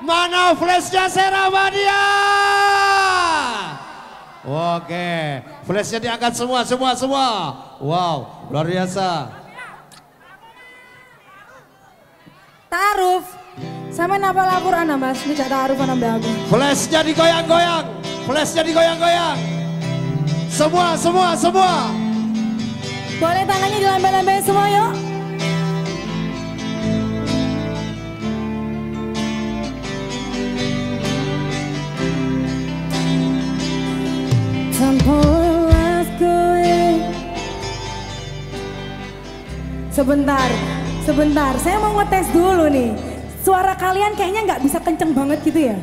Mana flashnya Serabadia? Oke, flashnya diangkat semua, semua, semua. Wow, luar biasa. Taruh. Sama napa lapor anak mas, ini gak taruh anak aku. Flashnya digoyang-goyang, flashnya digoyang-goyang. Semua, semua, semua. Boleh tangannya dilambai-lambai semua yuk. Sebentar, sebentar. Saya mau ngetes dulu nih. Suara kalian kayaknya nggak bisa kenceng banget gitu ya?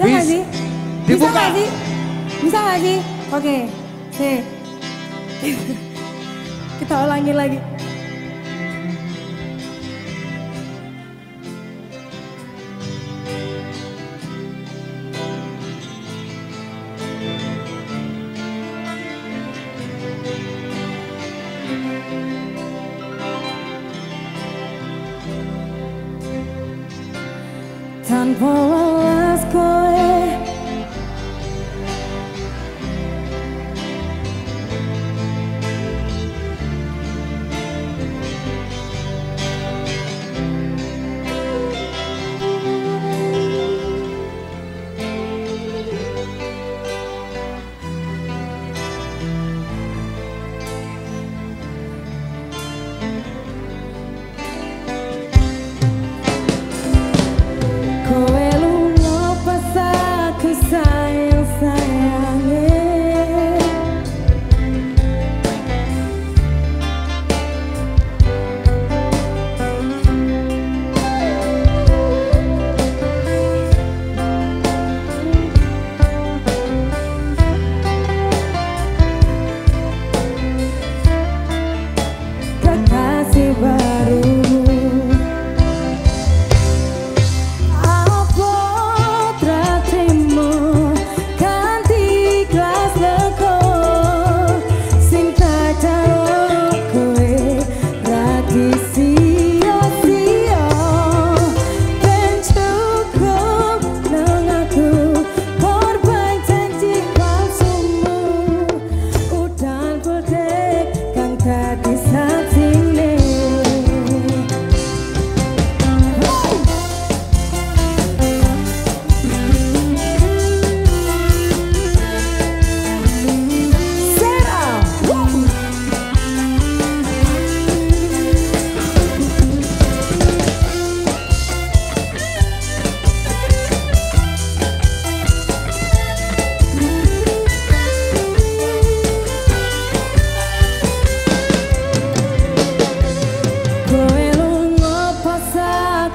Ya nggak sih? Bisa nggak sih? Bisa nggak sih? Oke, nih. Kita ulangi lagi. For a away.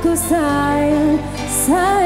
Aku sayang sayange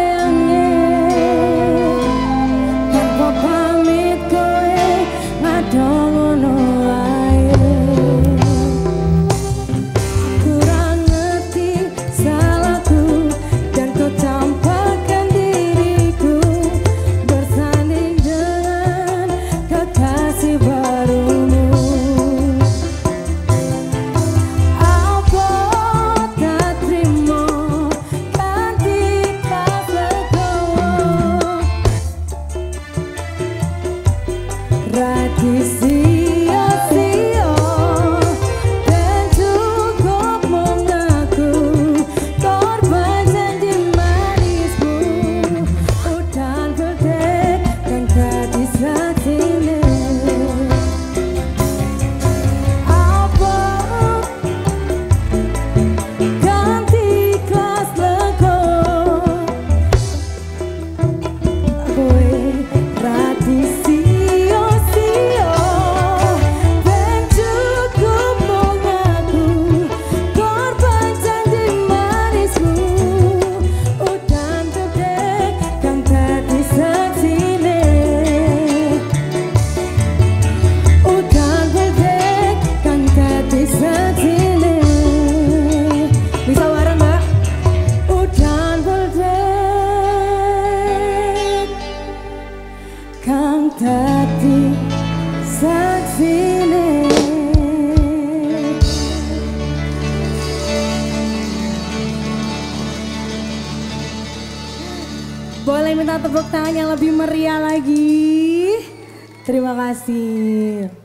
Boleh minta tepuk tangan yang lebih meriah lagi? Terima kasih.